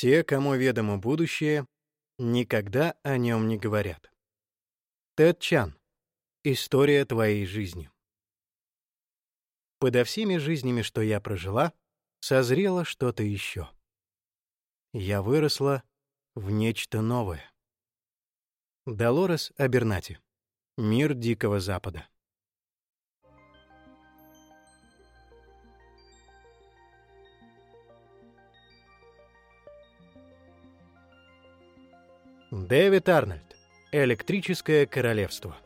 Те, кому ведомо будущее, никогда о нем не говорят. Тед Чан. История твоей жизни. Подо всеми жизнями, что я прожила, созрело что-то еще. Я выросла в нечто новое. Долорес Абернати. Мир Дикого Запада. Дэвид Арнольд. Электрическое королевство.